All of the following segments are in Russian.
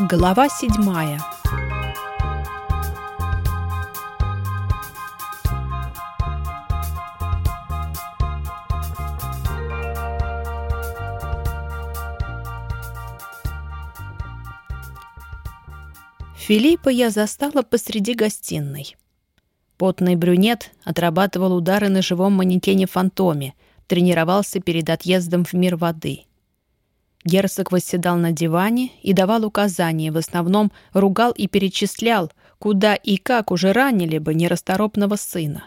Глава седьмая Филиппа я застала посреди гостиной. Потный брюнет отрабатывал удары на живом манекене-фантоме, тренировался перед отъездом в мир воды. Герцог восседал на диване и давал указания, в основном ругал и перечислял, куда и как уже ранили бы нерасторопного сына.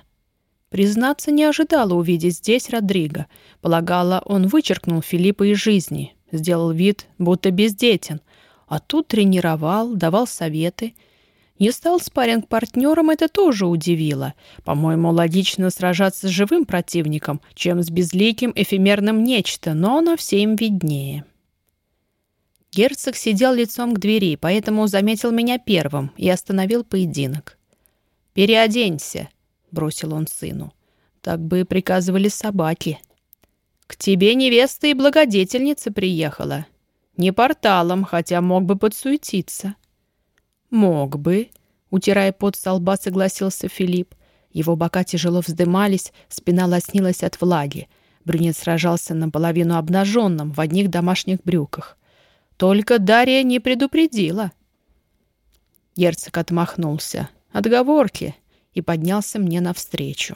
Признаться, не ожидала увидеть здесь Родриго. Полагала, он вычеркнул Филиппа из жизни, сделал вид, будто бездетен — а тут тренировал, давал советы. Не стал спарринг-партнером, это тоже удивило. По-моему, логично сражаться с живым противником, чем с безликим эфемерным нечто, но на всем виднее. Герцог сидел лицом к двери, поэтому заметил меня первым и остановил поединок. «Переоденься», — бросил он сыну. Так бы приказывали собаки. «К тебе невеста и благодетельница приехала. Не порталом, хотя мог бы подсуетиться. Мог бы, утирая пот со лба, согласился Филипп. Его бока тяжело вздымались, спина лоснилась от влаги. Брюнет сражался наполовину обнаженным, в одних домашних брюках. Только Дарья не предупредила. Герцог отмахнулся. Отговорки. И поднялся мне навстречу.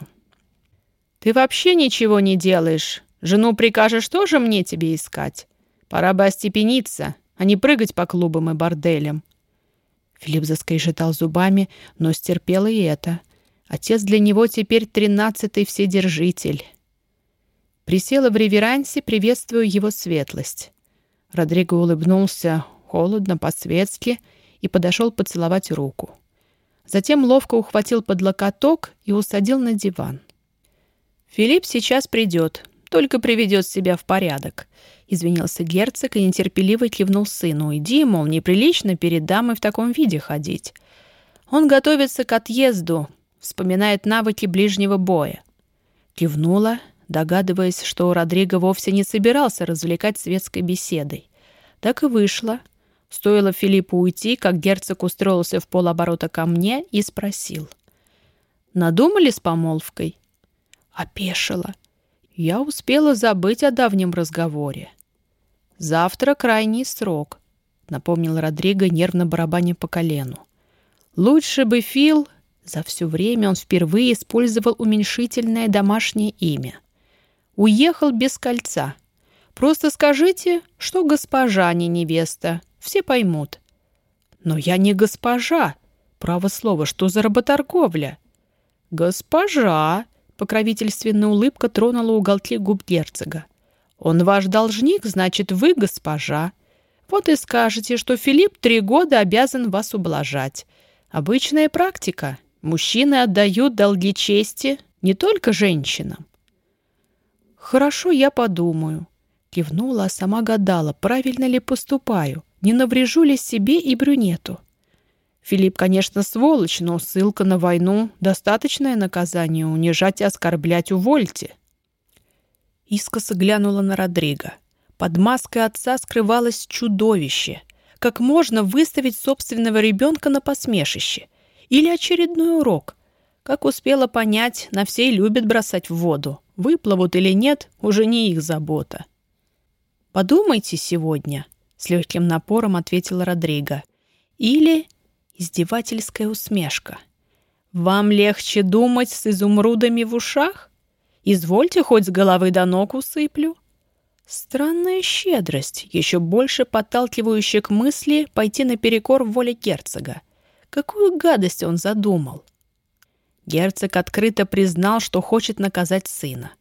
«Ты вообще ничего не делаешь. Жену прикажешь тоже мне тебе искать?» Пора бы остепениться, а не прыгать по клубам и борделям. Филипп заскрежетал зубами, но стерпел и это. Отец для него теперь тринадцатый вседержитель. Присела в реверансе, приветствую его светлость. Родриго улыбнулся холодно, по-светски и подошел поцеловать руку. Затем ловко ухватил под локоток и усадил на диван. «Филипп сейчас придет, только приведет себя в порядок. — извинился герцог и нетерпеливо кивнул сыну. «Иди, мол, неприлично перед дамой в таком виде ходить». Он готовится к отъезду, вспоминает навыки ближнего боя. Кивнула, догадываясь, что Родриго вовсе не собирался развлекать светской беседой. Так и вышло. Стоило Филиппу уйти, как герцог устроился в полоборота ко мне и спросил. «Надумали с помолвкой?» Опешила. Я успела забыть о давнем разговоре. «Завтра крайний срок», — напомнил Родриго, нервно барабаня по колену. «Лучше бы Фил...» За все время он впервые использовал уменьшительное домашнее имя. «Уехал без кольца. Просто скажите, что госпожа, а не невеста. Все поймут». «Но я не госпожа. Право слово, что за работорговля?» «Госпожа», — покровительственная улыбка тронула уголки губ герцога. Он ваш должник, значит, вы госпожа. Вот и скажете, что Филипп три года обязан вас ублажать. Обычная практика. Мужчины отдают долги чести не только женщинам. «Хорошо, я подумаю», — кивнула, а сама гадала, правильно ли поступаю, не наврежу ли себе и брюнету. Филипп, конечно, сволочь, но ссылка на войну — достаточное наказание унижать и оскорблять увольте. Искоса глянула на Родриго. Под маской отца скрывалось чудовище. Как можно выставить собственного ребенка на посмешище? Или очередной урок? Как успела понять, на всей любят бросать в воду. Выплывут или нет, уже не их забота. «Подумайте сегодня», — с легким напором ответила Родриго. «Или издевательская усмешка. Вам легче думать с изумрудами в ушах?» Извольте, хоть с головы до ног усыплю». Странная щедрость, еще больше подталкивающая к мысли пойти наперекор воле герцога. Какую гадость он задумал? Герцог открыто признал, что хочет наказать сына.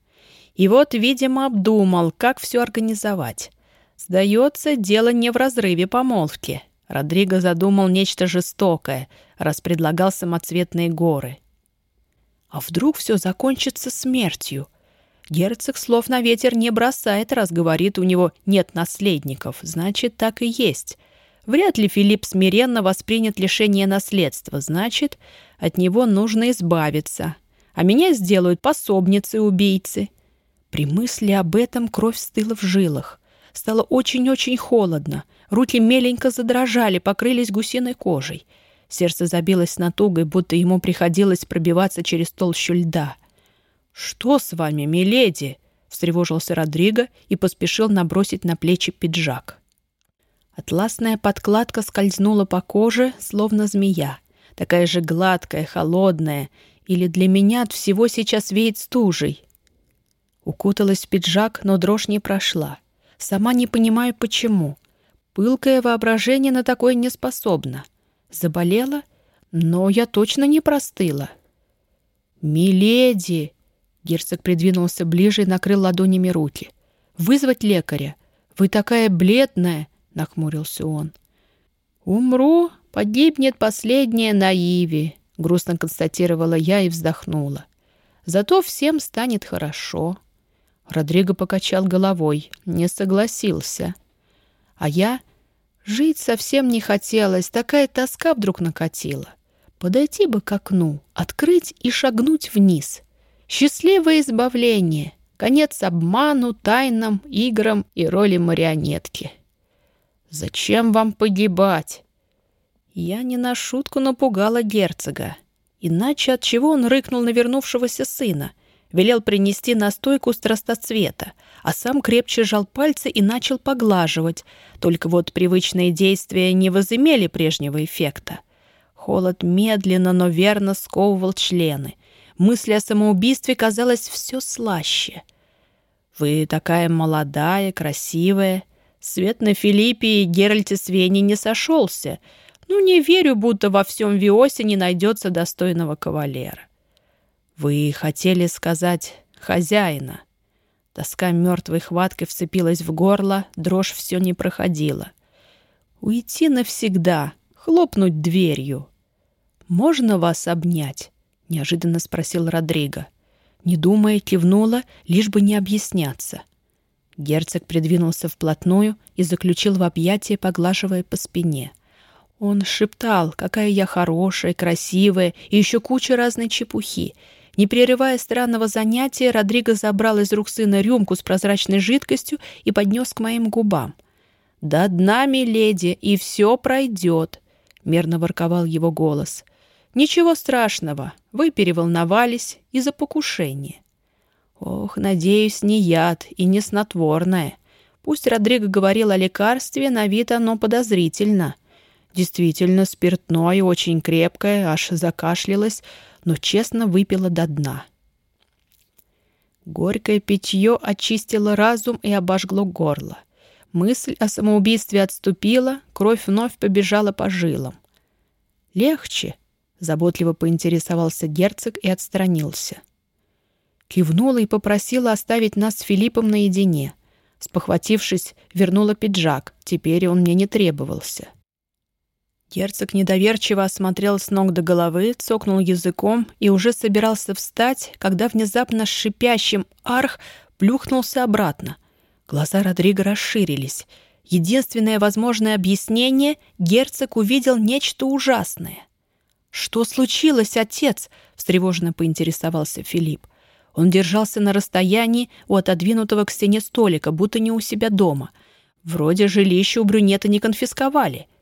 И вот, видимо, обдумал, как все организовать. Сдается, дело не в разрыве помолвки. Родриго задумал нечто жестокое, раз предлагал самоцветные горы. А вдруг все закончится смертью? Герцог слов на ветер не бросает, раз говорит, у него нет наследников. Значит, так и есть. Вряд ли Филипп смиренно воспринят лишение наследства. Значит, от него нужно избавиться. А меня сделают пособницей убийцы. При мысли об этом кровь стыла в жилах. Стало очень-очень холодно. Руки меленько задрожали, покрылись гусиной кожей. Сердце забилось с натугой, будто ему приходилось пробиваться через толщу льда. «Что с вами, миледи?» — встревожился Родриго и поспешил набросить на плечи пиджак. Атласная подкладка скользнула по коже, словно змея. Такая же гладкая, холодная. Или для меня от всего сейчас веет стужей. Укуталась в пиджак, но дрожь не прошла. Сама не понимаю, почему. Пылкое воображение на такое не способно. Заболела? Но я точно не простыла. «Миледи!» Герцог придвинулся ближе и накрыл ладонями руки. «Вызвать лекаря? Вы такая бледная!» — нахмурился он. «Умру, погибнет последняя на Иве», — грустно констатировала я и вздохнула. «Зато всем станет хорошо». Родриго покачал головой, не согласился. А я... Жить совсем не хотелось, такая тоска вдруг накатила. Подойти бы к окну, открыть и шагнуть вниз. Счастливое избавление, конец обману, тайнам, играм и роли марионетки. «Зачем вам погибать?» Я не на шутку напугала герцога. Иначе от чего он рыкнул на вернувшегося сына — велел принести настойку страстоцвета, а сам крепче сжал пальцы и начал поглаживать. Только вот привычные действия не возымели прежнего эффекта. Холод медленно, но верно сковывал члены. Мысль о самоубийстве казалась все слаще. «Вы такая молодая, красивая. Свет на Филиппе и Геральте Свене не сошелся. Ну, не верю, будто во всем Виосе не найдется достойного кавалера. «Вы хотели сказать «хозяина». Тоска мертвой хваткой вцепилась в горло, дрожь все не проходила. «Уйти навсегда, хлопнуть дверью». «Можно вас обнять?» — неожиданно спросил Родриго. Не думая, кивнула, лишь бы не объясняться. Герцог придвинулся вплотную и заключил в объятия, поглаживая по спине. Он шептал, какая я хорошая, красивая и еще куча разной чепухи, не прерывая странного занятия, Родриго забрал из рук сына рюмку с прозрачной жидкостью и поднес к моим губам. «До дна, миледи, и все пройдет», — мерно ворковал его голос. «Ничего страшного, вы переволновались из-за покушения». «Ох, надеюсь, не яд и не снотворное. Пусть Родриго говорил о лекарстве, на вид оно подозрительно». Действительно, спиртное, очень крепкое, аж закашлялось, но честно выпила до дна. Горькое питье очистило разум и обожгло горло. Мысль о самоубийстве отступила, кровь вновь побежала по жилам. «Легче?» — заботливо поинтересовался герцог и отстранился. Кивнула и попросила оставить нас с Филиппом наедине. Спохватившись, вернула пиджак, теперь он мне не требовался. Герцог недоверчиво осмотрел с ног до головы, цокнул языком и уже собирался встать, когда внезапно с шипящим «арх» плюхнулся обратно. Глаза Родриго расширились. Единственное возможное объяснение — герцог увидел нечто ужасное. «Что случилось, отец?» — встревоженно поинтересовался Филипп. Он держался на расстоянии у отодвинутого к стене столика, будто не у себя дома. Вроде жилища у брюнета не конфисковали —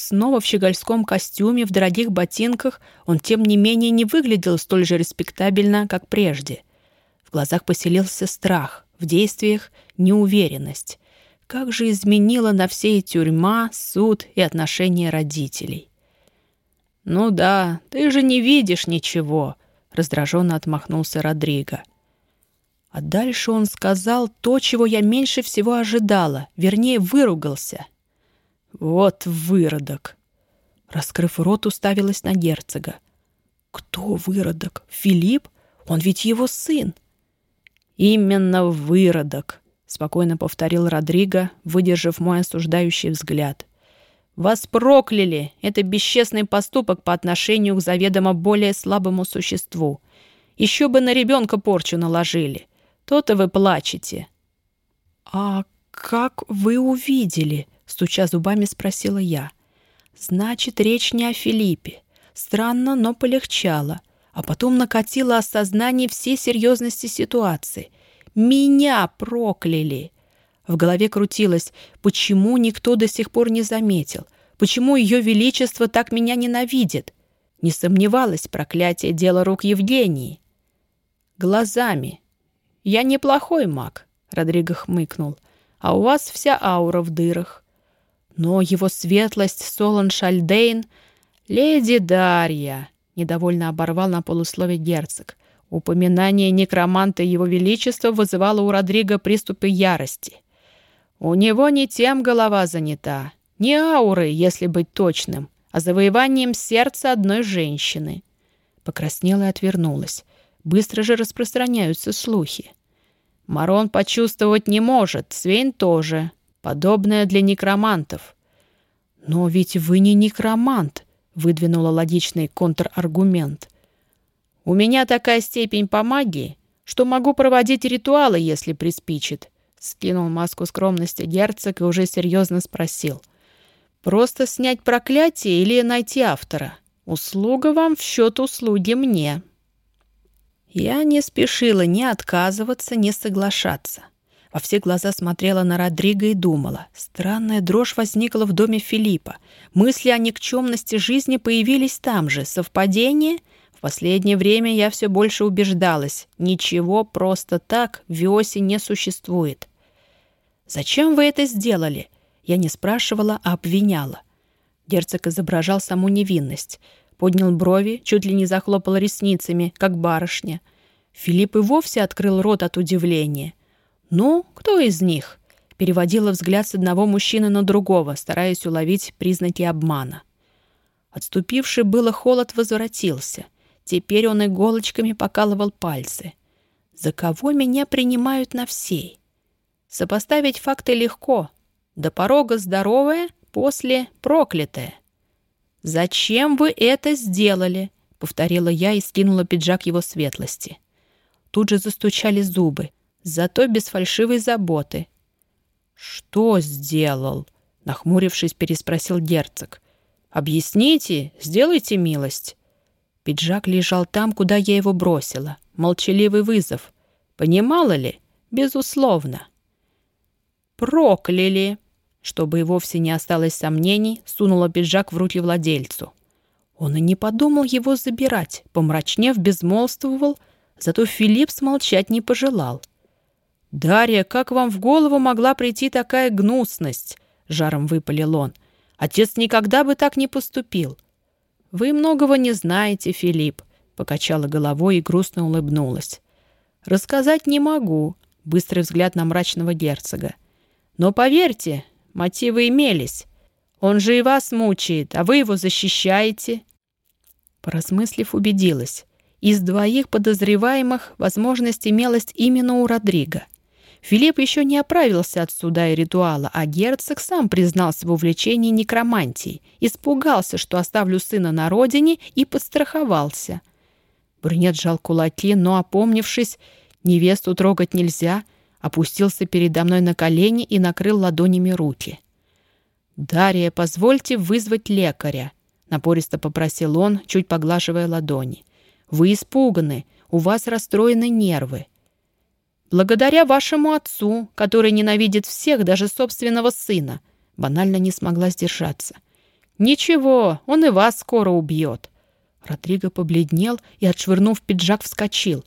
Снова в щегольском костюме, в дорогих ботинках, он, тем не менее, не выглядел столь же респектабельно, как прежде. В глазах поселился страх, в действиях — неуверенность. Как же изменила на всей тюрьма, суд и отношения родителей. «Ну да, ты же не видишь ничего», — раздраженно отмахнулся Родриго. А дальше он сказал то, чего я меньше всего ожидала, вернее, выругался — «Вот выродок!» Раскрыв рот, уставилась на герцога. «Кто выродок? Филипп? Он ведь его сын!» «Именно выродок!» — спокойно повторил Родриго, выдержав мой осуждающий взгляд. «Вас прокляли! Это бесчестный поступок по отношению к заведомо более слабому существу. Еще бы на ребенка порчу наложили. То-то вы плачете». «А как вы увидели?» стуча зубами, спросила я. Значит, речь не о Филиппе. Странно, но полегчало. А потом накатило осознание всей серьезности ситуации. Меня прокляли. В голове крутилось, почему никто до сих пор не заметил, почему Ее Величество так меня ненавидит. Не сомневалась, проклятие дело рук Евгении. Глазами. «Я неплохой маг», — Родриго хмыкнул, «а у вас вся аура в дырах». Но его светлость Солон Шальдейн... «Леди Дарья», — недовольно оборвал на полуслове герцог, упоминание некроманта Его Величества вызывало у Родриго приступы ярости. «У него не тем голова занята, не аурой, если быть точным, а завоеванием сердца одной женщины». Покраснела и отвернулась. Быстро же распространяются слухи. Марон почувствовать не может, Свейн тоже. Подобное для некромантов. «Но ведь вы не некромант», — выдвинула логичный контраргумент. «У меня такая степень по магии, что могу проводить ритуалы, если приспичит», — скинул маску скромности герцог и уже серьезно спросил. «Просто снять проклятие или найти автора? Услуга вам в счет услуги мне». Я не спешила ни отказываться, ни соглашаться. Во все глаза смотрела на Родриго и думала. Странная дрожь возникла в доме Филиппа. Мысли о никчемности жизни появились там же. Совпадение? В последнее время я все больше убеждалась. Ничего просто так в Виосе не существует. «Зачем вы это сделали?» Я не спрашивала, а обвиняла. Герцог изображал саму невинность. Поднял брови, чуть ли не захлопал ресницами, как барышня. Филипп и вовсе открыл рот от удивления. «Ну, кто из них?» Переводила взгляд с одного мужчины на другого, стараясь уловить признаки обмана. Отступивший было холод возвратился. Теперь он иголочками покалывал пальцы. «За кого меня принимают на всей?» Сопоставить факты легко. До порога здоровая, после проклятая. «Зачем вы это сделали?» — повторила я и скинула пиджак его светлости. Тут же застучали зубы зато без фальшивой заботы. «Что сделал?» — нахмурившись, переспросил герцог. «Объясните, сделайте милость». Пиджак лежал там, куда я его бросила. Молчаливый вызов. Понимала ли? Безусловно. «Прокляли!» Чтобы и вовсе не осталось сомнений, сунула пиджак в руки владельцу. Он и не подумал его забирать, помрачнев, безмолвствовал, зато Филипп смолчать не пожелал — «Дарья, как вам в голову могла прийти такая гнусность?» — жаром выпалил он. «Отец никогда бы так не поступил». «Вы многого не знаете, Филипп», — покачала головой и грустно улыбнулась. «Рассказать не могу», — быстрый взгляд на мрачного герцога. «Но поверьте, мотивы имелись. Он же и вас мучает, а вы его защищаете». Поразмыслив, убедилась. Из двоих подозреваемых возможность имелась именно у Родриго — Филипп еще не оправился от суда и ритуала, а герцог сам признался в увлечении некромантией, испугался, что оставлю сына на родине, и подстраховался. Брюнет сжал кулаки, но, опомнившись, невесту трогать нельзя, опустился передо мной на колени и накрыл ладонями руки. «Дарья, позвольте вызвать лекаря», — напористо попросил он, чуть поглаживая ладони. «Вы испуганы, у вас расстроены нервы. Благодаря вашему отцу, который ненавидит всех, даже собственного сына. Банально не смогла сдержаться. Ничего, он и вас скоро убьет. Родриго побледнел и, отшвырнув пиджак, вскочил.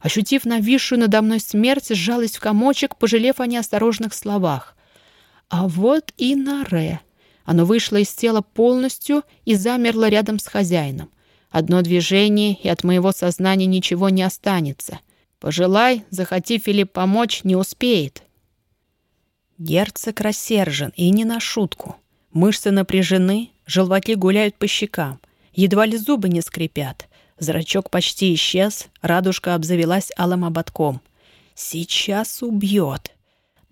Ощутив нависшую надо мной смерть, сжалась в комочек, пожалев о неосторожных словах. А вот и Наре. Оно вышло из тела полностью и замерло рядом с хозяином. Одно движение, и от моего сознания ничего не останется — Пожелай, захоти Филипп помочь, не успеет. Герцог рассержен, и не на шутку. Мышцы напряжены, желваки гуляют по щекам. Едва ли зубы не скрипят. Зрачок почти исчез, радужка обзавелась алым ободком. «Сейчас убьет!»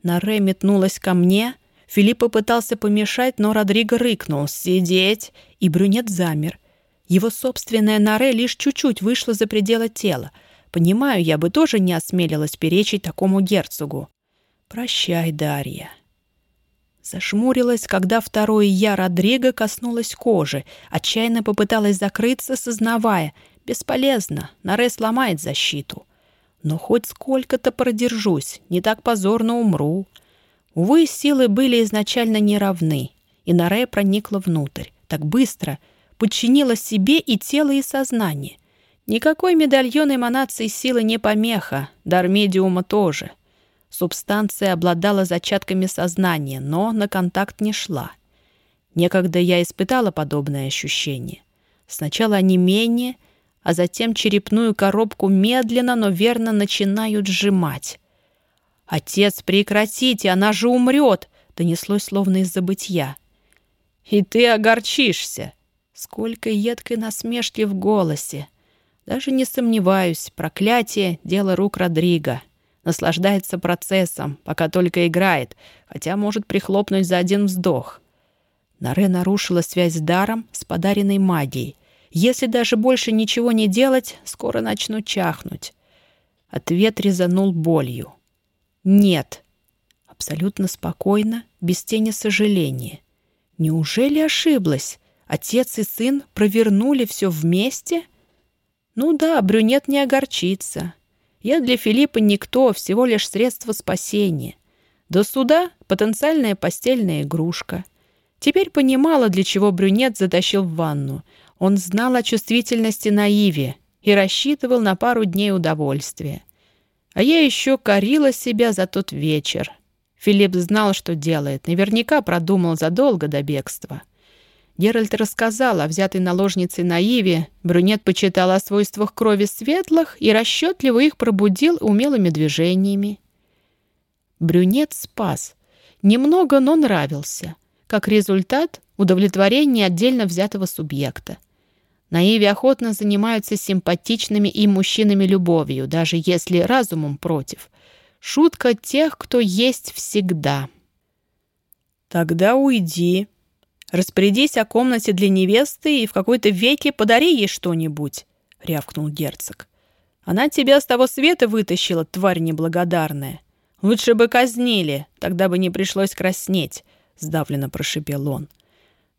Наре метнулась ко мне. Филипп попытался помешать, но Родриго рыкнул «Сидеть!» и брюнет замер. Его собственная Наре лишь чуть-чуть вышла за пределы тела — Понимаю, я бы тоже не осмелилась перечить такому герцогу. Прощай, Дарья. Зашмурилась, когда второе «я» Родриго коснулась кожи, отчаянно попыталась закрыться, сознавая. Бесполезно, Наре сломает защиту. Но хоть сколько-то продержусь, не так позорно умру. Увы, силы были изначально неравны, и Наре проникла внутрь, так быстро, подчинила себе и тело, и сознание. Никакой медальон эманации силы не помеха, дар медиума тоже. Субстанция обладала зачатками сознания, но на контакт не шла. Некогда я испытала подобное ощущение. Сначала они менее, а затем черепную коробку медленно, но верно начинают сжимать. «Отец, прекратите, она же умрет!» — донеслось словно из забытья. «И ты огорчишься!» Сколько едкой насмешки в голосе! Даже не сомневаюсь, проклятие — дело рук Родриго. Наслаждается процессом, пока только играет, хотя может прихлопнуть за один вздох. Наре нарушила связь с даром, с подаренной магией. Если даже больше ничего не делать, скоро начну чахнуть. Ответ резанул болью. «Нет». Абсолютно спокойно, без тени сожаления. Неужели ошиблась? Отец и сын провернули все вместе? Ну да, брюнет не огорчится. Я для Филиппа никто, всего лишь средство спасения. До суда потенциальная постельная игрушка. Теперь понимала, для чего брюнет затащил в ванну. Он знал о чувствительности наиве и рассчитывал на пару дней удовольствия. А я еще корила себя за тот вечер. Филипп знал, что делает, наверняка продумал задолго до бегства. Геральт рассказал о взятой наложнице Наиве, брюнет почитал о свойствах крови светлых и расчетливо их пробудил умелыми движениями. Брюнет спас. Немного, но нравился. Как результат — удовлетворение отдельно взятого субъекта. Наиве охотно занимаются симпатичными им мужчинами любовью, даже если разумом против. Шутка тех, кто есть всегда. «Тогда уйди. Распорядись о комнате для невесты и в какой-то веке подари ей что-нибудь», — рявкнул герцог. «Она тебя с того света вытащила, тварь неблагодарная. Лучше бы казнили, тогда бы не пришлось краснеть», — сдавленно прошипел он.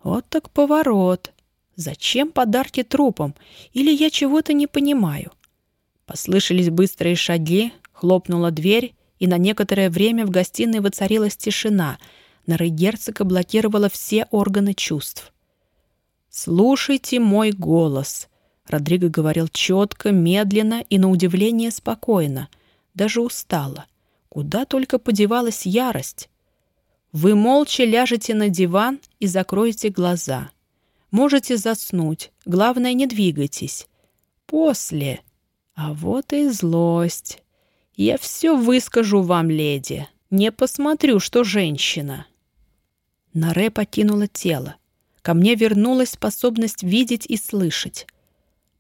«Вот так поворот. Зачем подарки трупам? Или я чего-то не понимаю? Послышались быстрые шаги, хлопнула дверь, и на некоторое время в гостиной воцарилась тишина. Нора герцога блокировала все органы чувств. «Слушайте мой голос», — Родриго говорил четко, медленно и, на удивление, спокойно. Даже устало. Куда только подевалась ярость. «Вы молча ляжете на диван и закроете глаза». Можете заснуть. Главное, не двигайтесь. После. А вот и злость. Я все выскажу вам, леди. Не посмотрю, что женщина. Наре покинула тело. Ко мне вернулась способность видеть и слышать.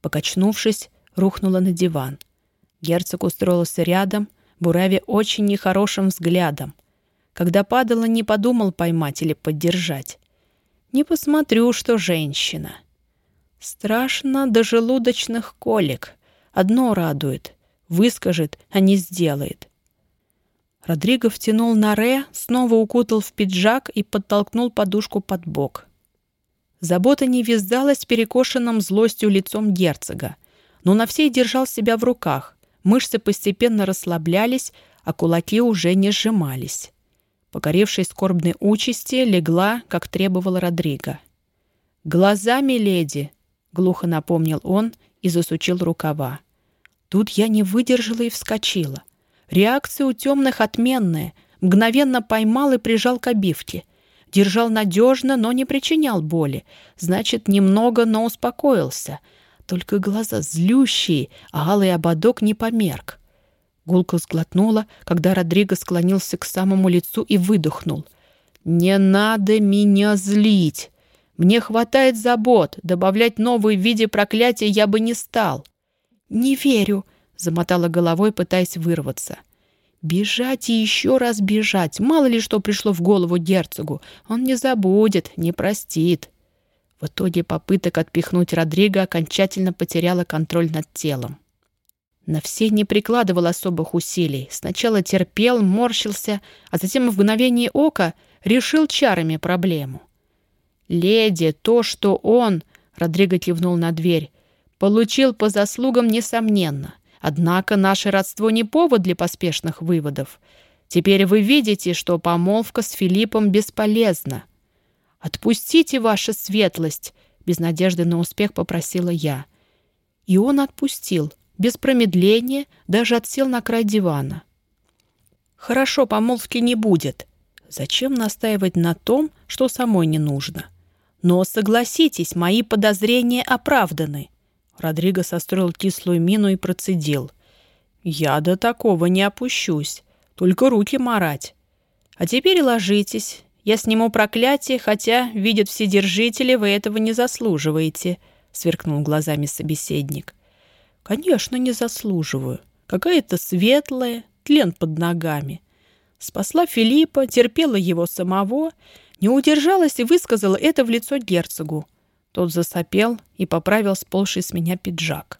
Покачнувшись, рухнула на диван. Герцог устроился рядом, буравя очень нехорошим взглядом. Когда падала, не подумал поймать или поддержать. Не посмотрю, что женщина. Страшно до желудочных колик. Одно радует. Выскажет, а не сделает. Родриго втянул на Ре, снова укутал в пиджак и подтолкнул подушку под бок. Забота не вязалась перекошенным злостью лицом герцога, но на всей держал себя в руках. Мышцы постепенно расслаблялись, а кулаки уже не сжимались покорившей скорбной участи, легла, как требовал Родриго. «Глазами, леди!» — глухо напомнил он и засучил рукава. Тут я не выдержала и вскочила. Реакция у темных отменная. Мгновенно поймал и прижал к обивке. Держал надежно, но не причинял боли. Значит, немного, но успокоился. Только глаза злющие, а алый ободок не померк. Гулко сглотнула, когда Родриго склонился к самому лицу и выдохнул. «Не надо меня злить! Мне хватает забот, добавлять новые в виде проклятия я бы не стал». «Не верю», — замотала головой, пытаясь вырваться. «Бежать и еще раз бежать. Мало ли что пришло в голову герцогу. Он не забудет, не простит». В итоге попыток отпихнуть Родриго окончательно потеряла контроль над телом. На все не прикладывал особых усилий. Сначала терпел, морщился, а затем в мгновение ока решил чарами проблему. «Леди, то, что он...» — Родриго кивнул на дверь. «Получил по заслугам, несомненно. Однако наше родство не повод для поспешных выводов. Теперь вы видите, что помолвка с Филиппом бесполезна. «Отпустите, ваша светлость!» — без надежды на успех попросила я. И он отпустил, без промедления, даже отсел на край дивана. «Хорошо, помолвки не будет. Зачем настаивать на том, что самой не нужно? Но согласитесь, мои подозрения оправданы». Родриго состроил кислую мину и процедил. «Я до такого не опущусь. Только руки марать. А теперь ложитесь. Я сниму проклятие, хотя, видят вседержители, вы этого не заслуживаете», — сверкнул глазами собеседник. «Конечно, не заслуживаю. Какая-то светлая, тлен под ногами. Спасла Филиппа, терпела его самого, не удержалась и высказала это в лицо герцогу. Тот засопел и поправил сползший с меня пиджак.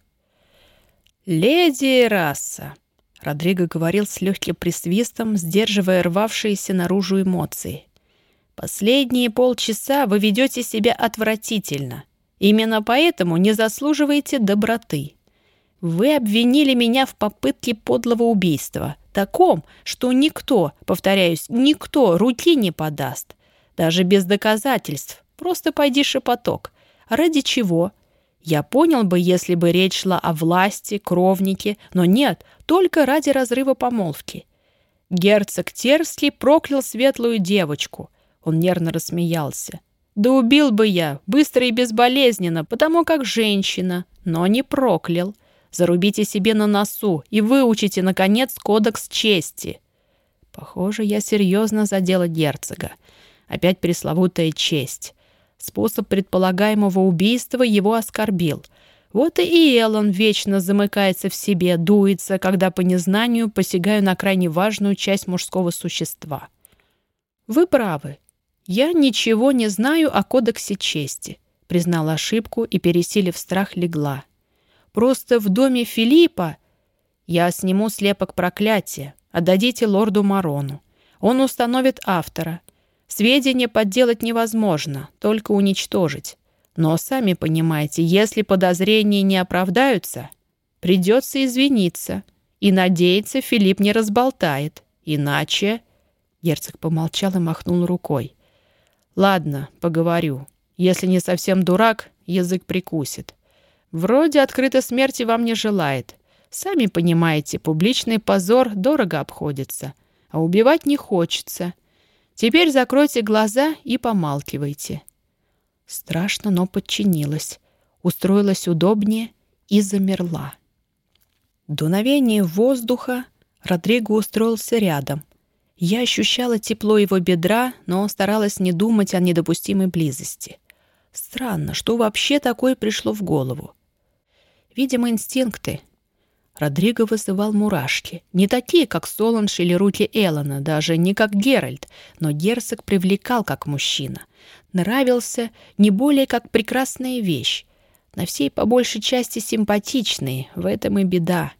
«Леди Раса!» Родриго говорил с легким присвистом, сдерживая рвавшиеся наружу эмоции. «Последние полчаса вы ведете себя отвратительно. Именно поэтому не заслуживаете доброты. Вы обвинили меня в попытке подлого убийства, таком, что никто, повторяюсь, никто руки не подаст. Даже без доказательств. Просто пойди шепоток. Ради чего? Я понял бы, если бы речь шла о власти, кровнике, но нет, только ради разрыва помолвки. Герцог Терсли проклял светлую девочку. Он нервно рассмеялся. Да убил бы я, быстро и безболезненно, потому как женщина, но не проклял. Зарубите себе на носу и выучите, наконец, кодекс чести. Похоже, я серьезно задела герцога. Опять пресловутая честь. Способ предполагаемого убийства его оскорбил. Вот и Эллен вечно замыкается в себе, дуется, когда по незнанию посягаю на крайне важную часть мужского существа. Вы правы. Я ничего не знаю о кодексе чести. Признала ошибку и, пересилив страх, легла. Просто в доме Филиппа я сниму слепок проклятия, отдадите лорду Марону. Он установит автора — Сведения подделать невозможно, только уничтожить. Но, сами понимаете, если подозрения не оправдаются, придется извиниться. И надеяться, Филипп не разболтает. Иначе... Герцог помолчал и махнул рукой. «Ладно, поговорю. Если не совсем дурак, язык прикусит. Вроде открыто смерти вам не желает. Сами понимаете, публичный позор дорого обходится. А убивать не хочется. Теперь закройте глаза и помалкивайте». Страшно, но подчинилась, устроилась удобнее и замерла. Дуновение воздуха Родриго устроился рядом. Я ощущала тепло его бедра, но старалась не думать о недопустимой близости. Странно, что вообще такое пришло в голову. Видимо, инстинкты, Родриго вызывал мурашки. Не такие, как Соланж или руки Эллона, даже не как Геральт, но герцог привлекал как мужчина. Нравился не более как прекрасная вещь. На всей по большей части симпатичные, в этом и беда.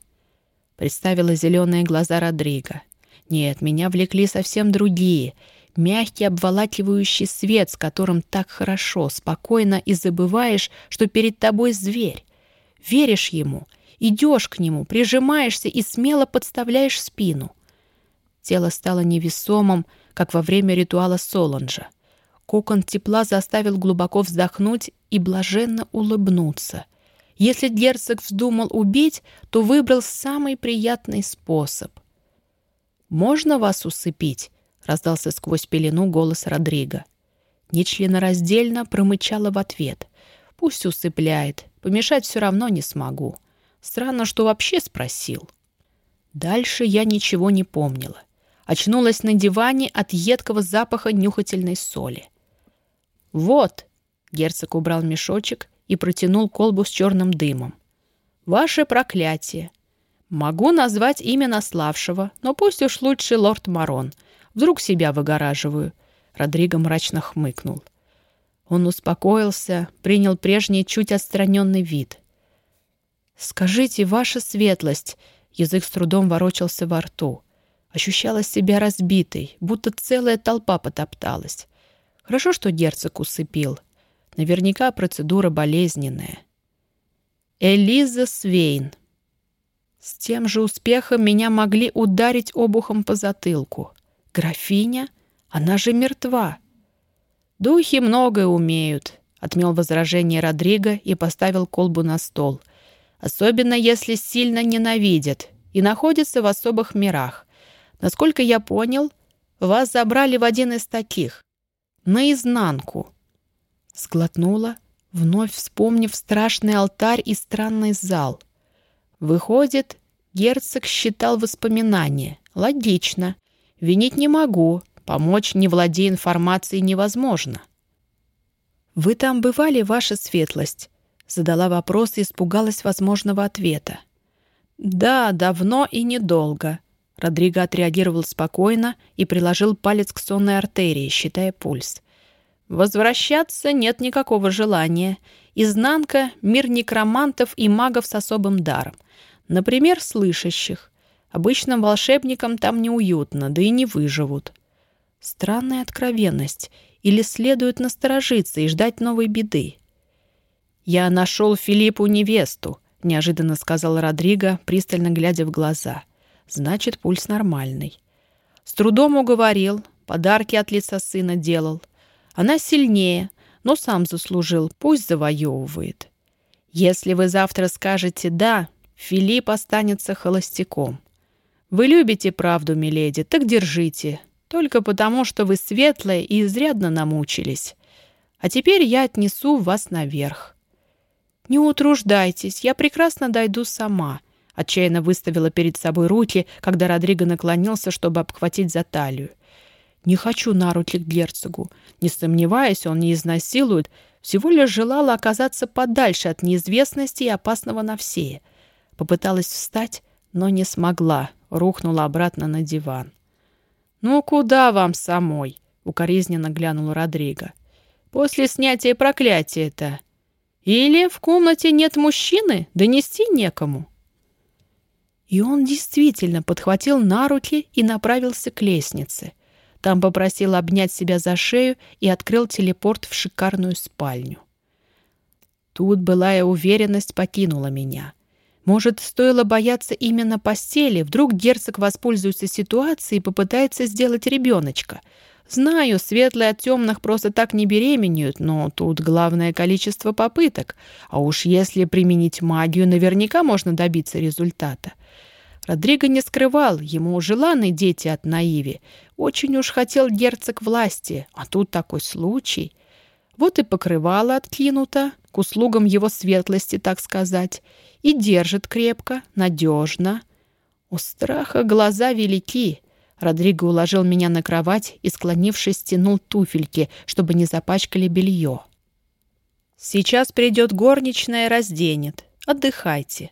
Представила зеленые глаза Родриго. Нет, меня влекли совсем другие. Мягкий обволакивающий свет, с которым так хорошо, спокойно и забываешь, что перед тобой зверь. Веришь ему — Идешь к нему, прижимаешься и смело подставляешь спину. Тело стало невесомым, как во время ритуала Соланжа. Кокон тепла заставил глубоко вздохнуть и блаженно улыбнуться. Если герцог вздумал убить, то выбрал самый приятный способ. «Можно вас усыпить?» — раздался сквозь пелену голос Родриго. Нечленораздельно промычала в ответ. «Пусть усыпляет, помешать все равно не смогу». Странно, что вообще спросил. Дальше я ничего не помнила. Очнулась на диване от едкого запаха нюхательной соли. «Вот!» — герцог убрал мешочек и протянул колбу с черным дымом. «Ваше проклятие! Могу назвать имя наславшего, но пусть уж лучше лорд Марон. Вдруг себя выгораживаю». Родриго мрачно хмыкнул. Он успокоился, принял прежний чуть отстраненный вид. «Скажите, ваша светлость!» Язык с трудом ворочался во рту. Ощущала себя разбитой, будто целая толпа потопталась. Хорошо, что герцог усыпил. Наверняка процедура болезненная. Элиза Свейн. С тем же успехом меня могли ударить обухом по затылку. Графиня? Она же мертва. Духи многое умеют, отмел возражение Родриго и поставил колбу на стол. Особенно если сильно ненавидят и находятся в особых мирах. Насколько я понял, вас забрали в один из таких. Наизнанку. Сглотнула, вновь вспомнив страшный алтарь и странный зал. Выходит, герцог считал воспоминания. Логично. Винить не могу. Помочь, не владея информацией, невозможно. «Вы там бывали, ваша светлость?» Задала вопрос и испугалась возможного ответа. «Да, давно и недолго». Родриго отреагировал спокойно и приложил палец к сонной артерии, считая пульс. Возвращаться нет никакого желания. Изнанка — мир некромантов и магов с особым даром. Например, слышащих. Обычным волшебникам там неуютно, да и не выживут. Странная откровенность. Или следует насторожиться и ждать новой беды? «Я нашел Филиппу невесту», — неожиданно сказал Родриго, пристально глядя в глаза. «Значит, пульс нормальный». С трудом уговорил, подарки от лица сына делал — она сильнее, но сам заслужил, пусть завоевывает. Если вы завтра скажете «да», Филипп останется холостяком. Вы любите правду, миледи, так держите. Только потому, что вы светлая и изрядно намучились. А теперь я отнесу вас наверх. Не утруждайтесь, я прекрасно дойду сама. Отчаянно выставила перед собой руки, когда Родриго наклонился, чтобы обхватить за талию. Не хочу на руки к герцогу. Не сомневаясь, он не изнасилует, всего лишь желала оказаться подальше от неизвестности и опасного Навсея. Попыталась встать, но не смогла, рухнула обратно на диван. «Ну куда вам самой?» — укоризненно глянул Родриго. «После снятия проклятия-то. Или в комнате нет мужчины, донести некому?» И он действительно подхватил на руки и направился к лестнице — там попросил обнять себя за шею и открыл телепорт в шикарную спальню. Тут былая уверенность покинула меня. Может, стоило бояться именно постели, вдруг герцог воспользуется ситуацией и попытается сделать ребеночка. Знаю, светлые от темных просто так не беременеют, но тут главное количество попыток. А уж если применить магию, наверняка можно добиться результата. Родриго не скрывал, ему желаны дети от Наиви. Очень уж хотел герцог власти, а тут такой случай. Вот и покрывало откинуто, к услугам его светлости, так сказать, и держит крепко, надежно. У страха глаза велики. Родриго уложил меня на кровать и, склонившись, стянул туфельки, чтобы не запачкали белье. «Сейчас придет горничная и разденет. Отдыхайте.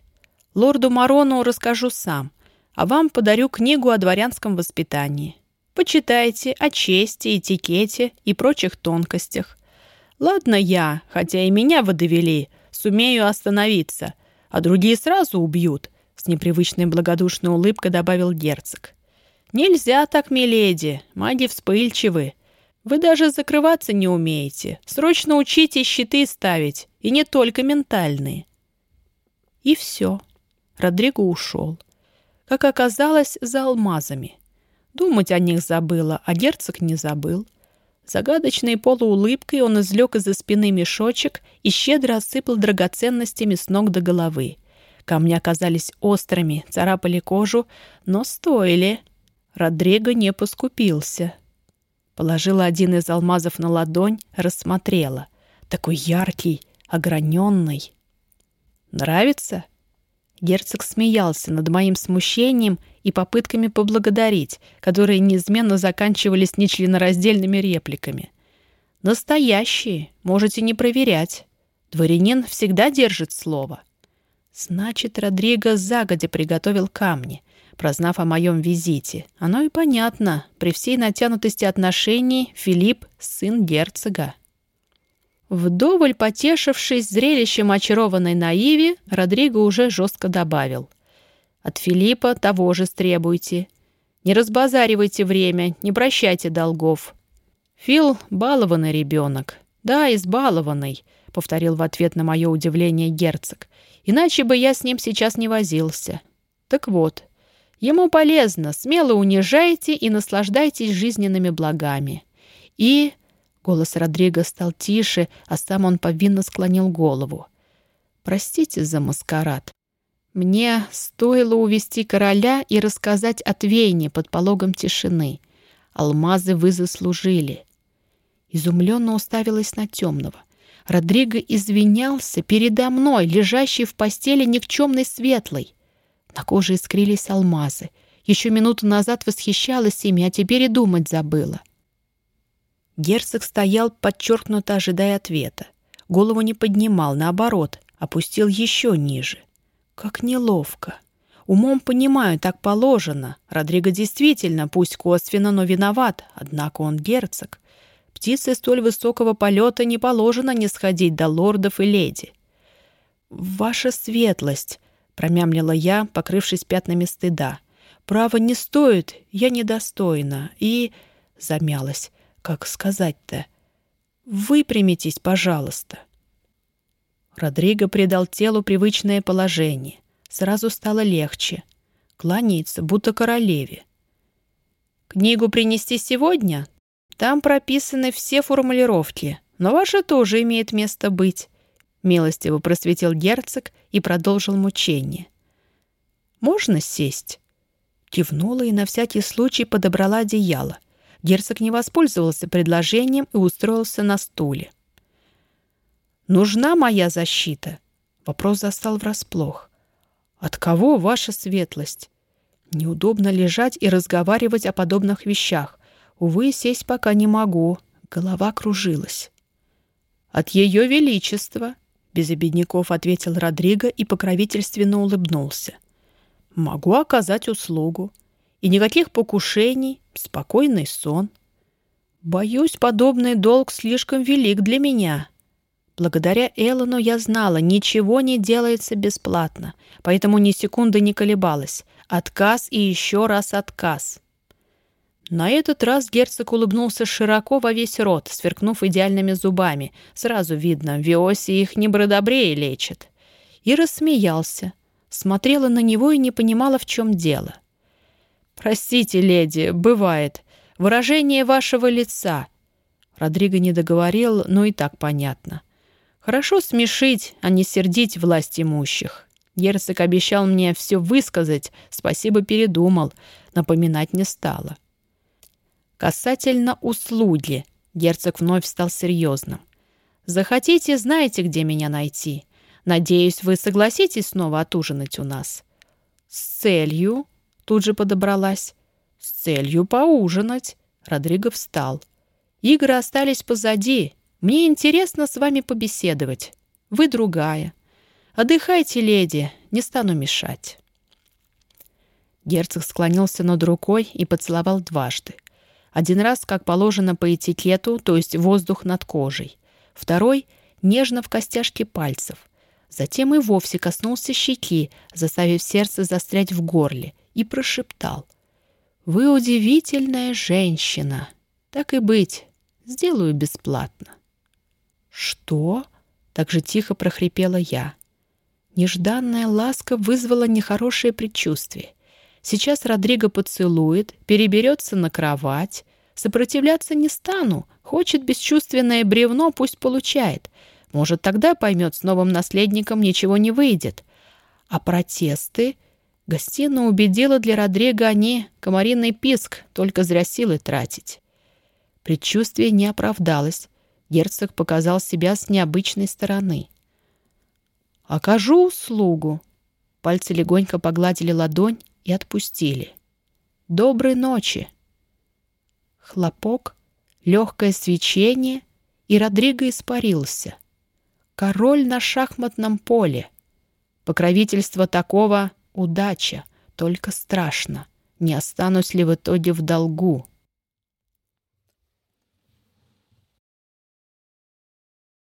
Лорду Марону расскажу сам, а вам подарю книгу о дворянском воспитании. Почитайте о чести, этикете и прочих тонкостях. Ладно я, хотя и меня выдавили, сумею остановиться, а другие сразу убьют, с непривычной благодушной улыбкой добавил герцог. Нельзя так, миледи, маги вспыльчивы. Вы даже закрываться не умеете. Срочно учите щиты ставить, и не только ментальные. И все. Родриго ушел. Как оказалось, за алмазами. Думать о них забыла, а герцог не забыл. Загадочной полуулыбкой он извлек из-за спины мешочек и щедро осыпал драгоценностями с ног до головы. Камни оказались острыми, царапали кожу, но стоили. Родриго не поскупился. Положила один из алмазов на ладонь, рассмотрела. Такой яркий, ограненный. «Нравится?» Герцог смеялся над моим смущением и попытками поблагодарить, которые неизменно заканчивались нечленораздельными репликами. «Настоящие, можете не проверять. Дворянин всегда держит слово». Значит, Родриго загодя приготовил камни, прознав о моем визите. Оно и понятно. При всей натянутости отношений Филипп — сын герцога. Вдоволь потешившись зрелищем очарованной наиви, Родриго уже жестко добавил. «От Филиппа того же стребуйте. Не разбазаривайте время, не прощайте долгов». «Фил — балованный ребенок». «Да, избалованный», — повторил в ответ на мое удивление герцог. «Иначе бы я с ним сейчас не возился». Так вот, ему полезно, смело унижайте и наслаждайтесь жизненными благами. И... Голос Родриго стал тише, а сам он повинно склонил голову. «Простите за маскарад. Мне стоило увести короля и рассказать о Твейне под пологом тишины. Алмазы вы заслужили». Изумленно уставилась на темного. Родриго извинялся передо мной, лежащей в постели никчемной светлой. На коже искрились алмазы. Еще минуту назад восхищалась ими, а теперь и думать забыла. Герцог стоял, подчеркнуто ожидая ответа. Голову не поднимал, наоборот, опустил еще ниже. Как неловко. Умом понимаю, так положено. Родриго действительно, пусть косвенно, но виноват, однако он герцог. Птице столь высокого полета не положено не сходить до лордов и леди. «Ваша светлость», — промямлила я, покрывшись пятнами стыда. «Право не стоит, я недостойна». И замялась. «Как сказать-то? Выпрямитесь, пожалуйста». Родриго придал телу привычное положение. Сразу стало легче. Кланяется, будто королеве. «Книгу принести сегодня?» Там прописаны все формулировки, но ваша тоже имеет место быть», — милостиво просветил герцог и продолжил мучение. «Можно сесть?» Кивнула и на всякий случай подобрала одеяло. Герцог не воспользовался предложением и устроился на стуле. «Нужна моя защита?» Вопрос застал врасплох. «От кого ваша светлость?» Неудобно лежать и разговаривать о подобных вещах. Увы, сесть пока не могу. Голова кружилась. «От ее величества!» — без обедняков ответил Родриго и покровительственно улыбнулся. «Могу оказать услугу. И никаких покушений, спокойный сон. Боюсь, подобный долг слишком велик для меня. Благодаря Эллону я знала, ничего не делается бесплатно, поэтому ни секунды не колебалась. Отказ и еще раз отказ. На этот раз герцог улыбнулся широко во весь рот, сверкнув идеальными зубами. Сразу видно, Виоси их не бродобрее лечит. И рассмеялся. Смотрела на него и не понимала, в чем дело. «Простите, леди, бывает. Выражение вашего лица». Родриго не договорил, но и так понятно. «Хорошо смешить, а не сердить власть имущих». Герцог обещал мне все высказать, спасибо передумал, напоминать не стало. Касательно услуги, герцог вновь стал серьезным. Захотите, знаете, где меня найти. Надеюсь, вы согласитесь снова отужинать у нас. С целью, тут же подобралась, с целью поужинать. Родриго встал. Игры остались позади. Мне интересно с вами побеседовать. Вы другая. Отдыхайте, леди, не стану мешать. Герцог склонился над рукой и поцеловал дважды. Один раз, как положено по этикету, то есть воздух над кожей. Второй — нежно в костяшке пальцев. Затем и вовсе коснулся щеки, заставив сердце застрять в горле, и прошептал. «Вы удивительная женщина. Так и быть, сделаю бесплатно». «Что?» — так же тихо прохрипела я. Нежданная ласка вызвала нехорошее предчувствие. Сейчас Родриго поцелует, переберется на кровать. Сопротивляться не стану. Хочет бесчувственное бревно, пусть получает. Может, тогда поймет, с новым наследником ничего не выйдет. А протесты... Гостина убедила для Родриго они комариный писк, только зря силы тратить. Предчувствие не оправдалось. Герцог показал себя с необычной стороны. «Окажу услугу». Пальцы легонько погладили ладонь, и отпустили. «Доброй ночи!» Хлопок, легкое свечение, и Родриго испарился. Король на шахматном поле. Покровительство такого — удача, только страшно. Не останусь ли в итоге в долгу?